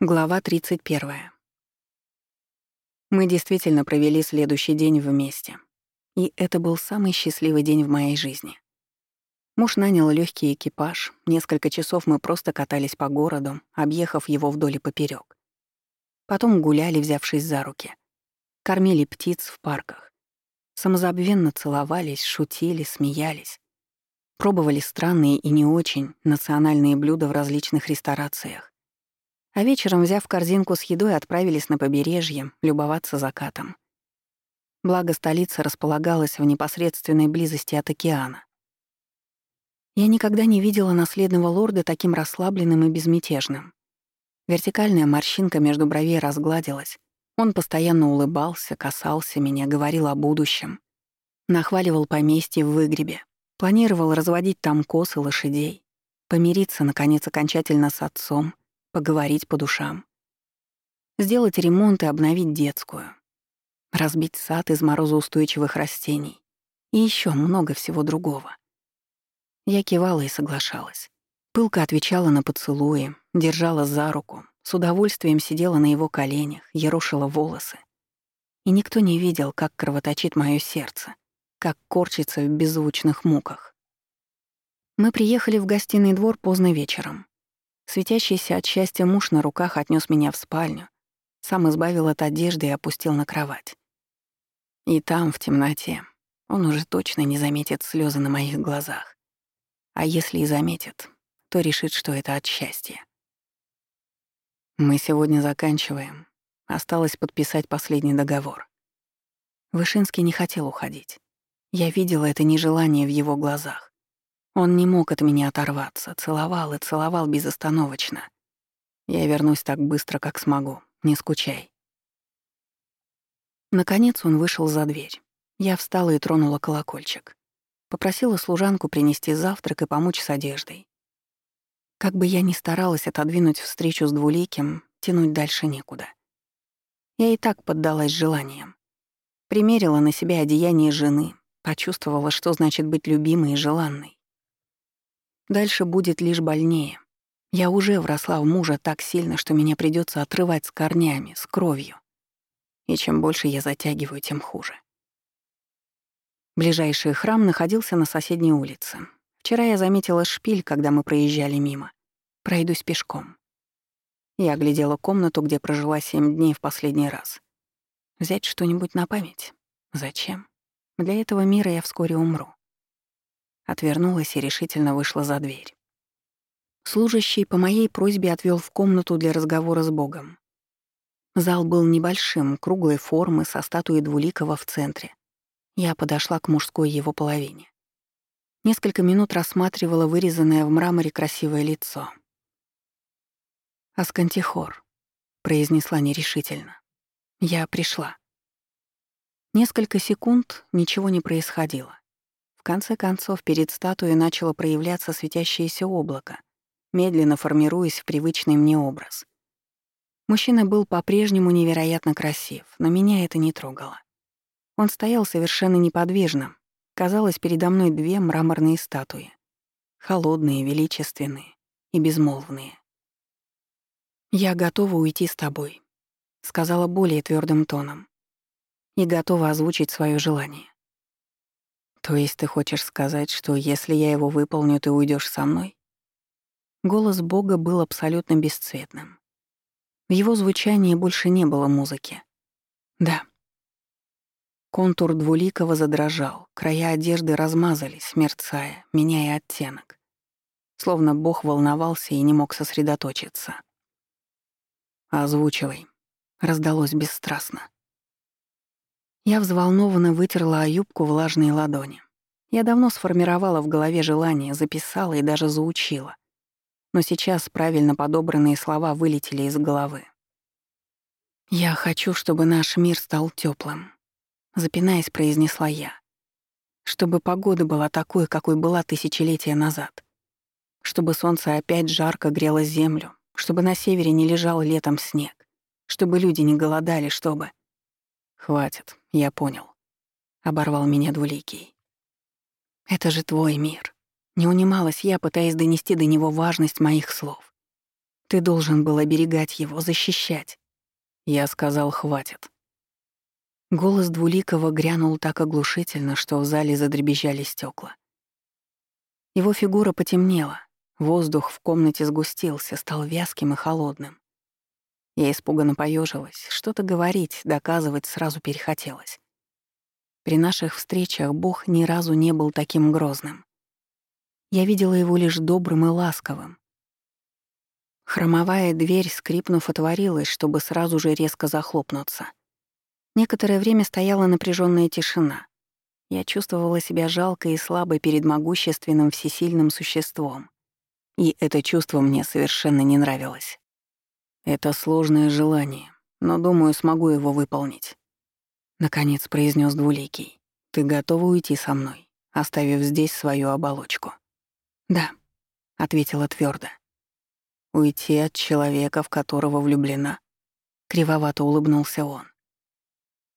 Глава 31. Мы действительно провели следующий день вместе. И это был самый счастливый день в моей жизни. Муж нанял легкий экипаж, несколько часов мы просто катались по городу, объехав его вдоль и поперек. Потом гуляли, взявшись за руки. Кормили птиц в парках. Самозабвенно целовались, шутили, смеялись. Пробовали странные и не очень национальные блюда в различных ресторациях а вечером, взяв корзинку с едой, отправились на побережье любоваться закатом. Благо, столица располагалась в непосредственной близости от океана. Я никогда не видела наследного лорда таким расслабленным и безмятежным. Вертикальная морщинка между бровей разгладилась. Он постоянно улыбался, касался меня, говорил о будущем. Нахваливал поместье в выгребе. Планировал разводить там косы лошадей. Помириться, наконец, окончательно с отцом поговорить по душам. Сделать ремонт и обновить детскую. Разбить сад из морозоустойчивых растений. И еще много всего другого. Я кивала и соглашалась. Пылка отвечала на поцелуи, держала за руку, с удовольствием сидела на его коленях, ерошила волосы. И никто не видел, как кровоточит мое сердце, как корчится в беззвучных муках. Мы приехали в гостиный двор поздно вечером. Светящийся от счастья муж на руках отнес меня в спальню, сам избавил от одежды и опустил на кровать. И там, в темноте, он уже точно не заметит слезы на моих глазах. А если и заметит, то решит, что это от счастья. Мы сегодня заканчиваем. Осталось подписать последний договор. Вышинский не хотел уходить. Я видела это нежелание в его глазах. Он не мог от меня оторваться, целовал и целовал безостановочно. Я вернусь так быстро, как смогу, не скучай. Наконец он вышел за дверь. Я встала и тронула колокольчик. Попросила служанку принести завтрак и помочь с одеждой. Как бы я ни старалась отодвинуть встречу с двуликим, тянуть дальше некуда. Я и так поддалась желаниям. Примерила на себя одеяние жены, почувствовала, что значит быть любимой и желанной. Дальше будет лишь больнее. Я уже вросла в мужа так сильно, что меня придется отрывать с корнями, с кровью. И чем больше я затягиваю, тем хуже. Ближайший храм находился на соседней улице. Вчера я заметила шпиль, когда мы проезжали мимо. Пройдусь пешком. Я оглядела комнату, где прожила семь дней в последний раз. Взять что-нибудь на память? Зачем? Для этого мира я вскоре умру. Отвернулась и решительно вышла за дверь. Служащий по моей просьбе отвел в комнату для разговора с Богом. Зал был небольшим, круглой формы, со статуей Двуликова в центре. Я подошла к мужской его половине. Несколько минут рассматривала вырезанное в мраморе красивое лицо. «Аскантихор», — произнесла нерешительно. «Я пришла». Несколько секунд ничего не происходило конце концов, перед статуей начало проявляться светящееся облако, медленно формируясь в привычный мне образ. Мужчина был по-прежнему невероятно красив, но меня это не трогало. Он стоял совершенно неподвижно. Казалось, передо мной две мраморные статуи. Холодные, величественные и безмолвные. «Я готова уйти с тобой», — сказала более твердым тоном. «И готова озвучить свое желание. То есть ты хочешь сказать, что если я его выполню, ты уйдешь со мной? Голос Бога был абсолютно бесцветным. В его звучании больше не было музыки. Да. Контур двуликого задрожал, края одежды размазались, мерцая, меняя оттенок. Словно Бог волновался и не мог сосредоточиться. «Озвучивай», — раздалось бесстрастно. Я взволнованно вытерла о юбку влажные ладони. Я давно сформировала в голове желание, записала и даже заучила. Но сейчас правильно подобранные слова вылетели из головы. «Я хочу, чтобы наш мир стал теплым, запинаясь, произнесла я. «Чтобы погода была такой, какой была тысячелетия назад. Чтобы солнце опять жарко грело землю, чтобы на севере не лежал летом снег, чтобы люди не голодали, чтобы...» «Хватит, я понял», — оборвал меня двуликий. «Это же твой мир». Не унималась я, пытаясь донести до него важность моих слов. Ты должен был оберегать его, защищать. Я сказал, хватит. Голос Двуликова грянул так оглушительно, что в зале задребезжали стекла. Его фигура потемнела, воздух в комнате сгустился, стал вязким и холодным. Я испуганно поежилась, что-то говорить, доказывать сразу перехотелось. При наших встречах Бог ни разу не был таким грозным. Я видела его лишь добрым и ласковым. Хромовая дверь, скрипнув, отворилась, чтобы сразу же резко захлопнуться. Некоторое время стояла напряженная тишина. Я чувствовала себя жалкой и слабой перед могущественным всесильным существом. И это чувство мне совершенно не нравилось. Это сложное желание, но, думаю, смогу его выполнить. Наконец произнес Двуликий. Ты готова уйти со мной, оставив здесь свою оболочку? Да, ответила твердо. Уйти от человека, в которого влюблена. Кривовато улыбнулся он.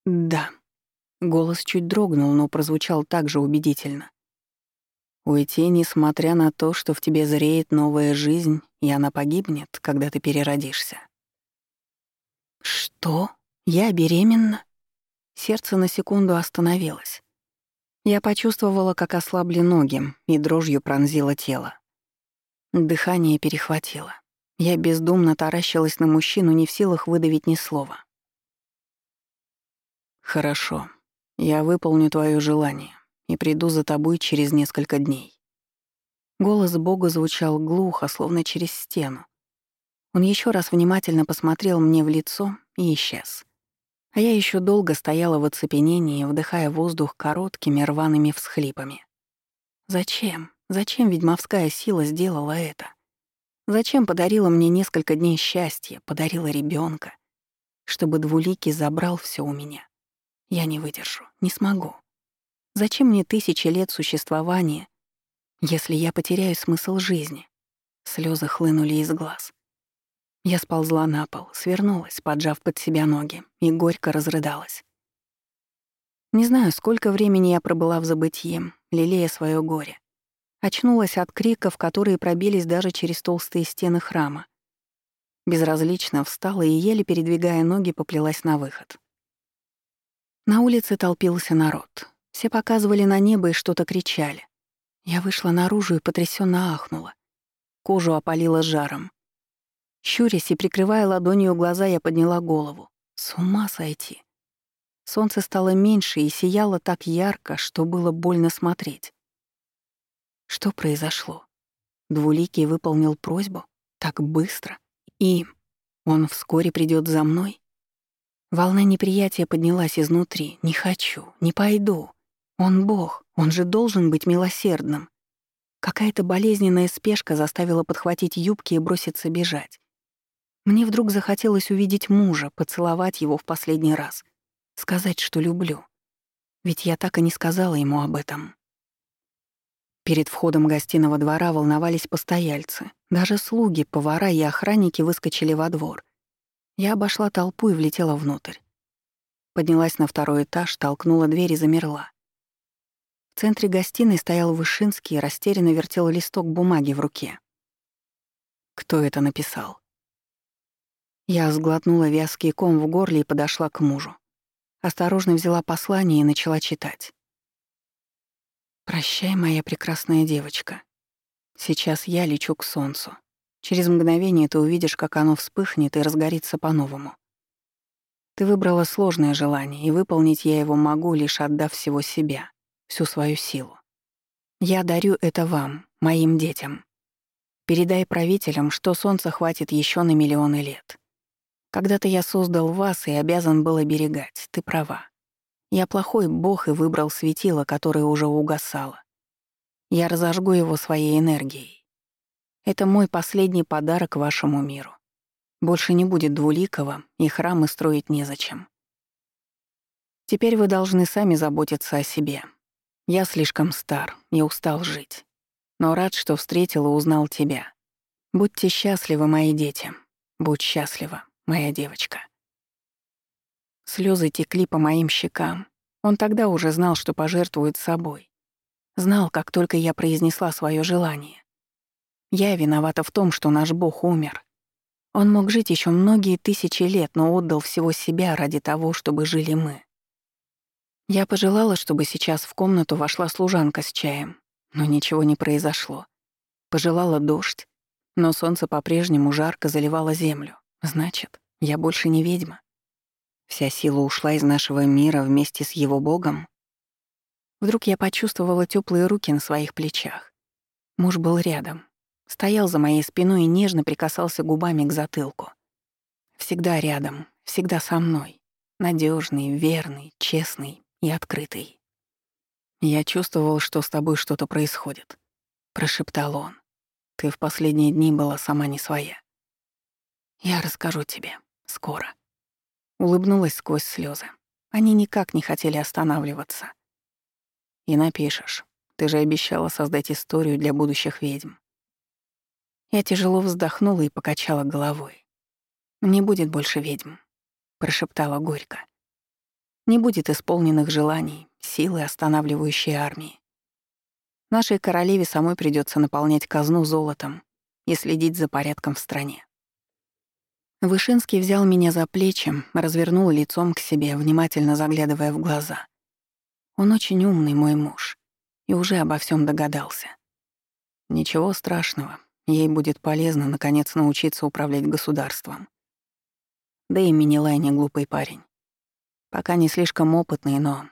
«Да». Голос чуть дрогнул, но прозвучал так же убедительно. «Уйти, несмотря на то, что в тебе зреет новая жизнь, и она погибнет, когда ты переродишься». «Что? Я беременна?» Сердце на секунду остановилось. Я почувствовала, как ослабли ноги, и дрожью пронзило тело. Дыхание перехватило. Я бездумно таращилась на мужчину, не в силах выдавить ни слова. «Хорошо. Я выполню твое желание и приду за тобой через несколько дней». Голос Бога звучал глухо, словно через стену. Он еще раз внимательно посмотрел мне в лицо и исчез. А я еще долго стояла в оцепенении, вдыхая воздух короткими рваными всхлипами. Зачем? Зачем ведьмовская сила сделала это? Зачем подарила мне несколько дней счастья, подарила ребенка, чтобы двуликий забрал все у меня? Я не выдержу, не смогу. Зачем мне тысячи лет существования, если я потеряю смысл жизни? Слезы хлынули из глаз. Я сползла на пол, свернулась, поджав под себя ноги, и горько разрыдалась. Не знаю, сколько времени я пробыла в забытье, лелея свое горе. Очнулась от криков, которые пробились даже через толстые стены храма. Безразлично встала и, еле передвигая ноги, поплелась на выход. На улице толпился народ. Все показывали на небо и что-то кричали. Я вышла наружу и потрясенно ахнула. Кожу опалила жаром. Щурясь и прикрывая ладонью глаза, я подняла голову. С ума сойти. Солнце стало меньше и сияло так ярко, что было больно смотреть. Что произошло? Двуликий выполнил просьбу так быстро, и он вскоре придет за мной? Волна неприятия поднялась изнутри. «Не хочу, не пойду. Он Бог, он же должен быть милосердным». Какая-то болезненная спешка заставила подхватить юбки и броситься бежать. Мне вдруг захотелось увидеть мужа, поцеловать его в последний раз, сказать, что люблю. Ведь я так и не сказала ему об этом. Перед входом гостиного двора волновались постояльцы. Даже слуги, повара и охранники выскочили во двор — я обошла толпу и влетела внутрь. Поднялась на второй этаж, толкнула дверь и замерла. В центре гостиной стоял Вышинский и растерянно вертел листок бумаги в руке. Кто это написал? Я сглотнула вязкий ком в горле и подошла к мужу. Осторожно взяла послание и начала читать. «Прощай, моя прекрасная девочка. Сейчас я лечу к солнцу. Через мгновение ты увидишь, как оно вспыхнет и разгорится по-новому. Ты выбрала сложное желание, и выполнить я его могу, лишь отдав всего себя, всю свою силу. Я дарю это вам, моим детям. Передай правителям, что солнца хватит еще на миллионы лет. Когда-то я создал вас и обязан был оберегать, ты права. Я плохой бог и выбрал светило, которое уже угасало. Я разожгу его своей энергией. Это мой последний подарок вашему миру. Больше не будет двуликого, и храмы строить незачем. Теперь вы должны сами заботиться о себе. Я слишком стар и устал жить. Но рад, что встретил и узнал тебя. Будьте счастливы, мои дети. Будь счастлива, моя девочка. Слезы текли по моим щекам. Он тогда уже знал, что пожертвует собой. Знал, как только я произнесла свое желание. Я виновата в том, что наш Бог умер. Он мог жить еще многие тысячи лет, но отдал всего себя ради того, чтобы жили мы. Я пожелала, чтобы сейчас в комнату вошла служанка с чаем, но ничего не произошло. Пожелала дождь, но солнце по-прежнему жарко заливало землю. Значит, я больше не ведьма. Вся сила ушла из нашего мира вместе с его богом. Вдруг я почувствовала теплые руки на своих плечах. Муж был рядом, стоял за моей спиной и нежно прикасался губами к затылку. Всегда рядом, всегда со мной. надежный, верный, честный и открытый. «Я чувствовал, что с тобой что-то происходит», — прошептал он. «Ты в последние дни была сама не своя». «Я расскажу тебе. Скоро». Улыбнулась сквозь слезы. Они никак не хотели останавливаться. «И напишешь. Ты же обещала создать историю для будущих ведьм». Я тяжело вздохнула и покачала головой. «Не будет больше ведьм», — прошептала горько. Не будет исполненных желаний, силы, останавливающей армии. Нашей королеве самой придется наполнять казну золотом и следить за порядком в стране. Вышинский взял меня за плечи, развернул лицом к себе, внимательно заглядывая в глаза. Он очень умный, мой муж, и уже обо всем догадался. Ничего страшного, ей будет полезно, наконец, научиться управлять государством. Да и Минилай не глупый парень. Пока не слишком опытный, но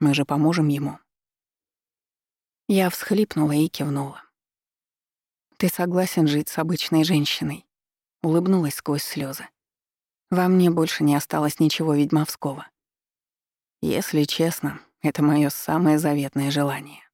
мы же поможем ему. Я всхлипнула и кивнула. «Ты согласен жить с обычной женщиной?» Улыбнулась сквозь слезы. Во мне больше не осталось ничего ведьмовского. Если честно, это мое самое заветное желание.